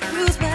blues.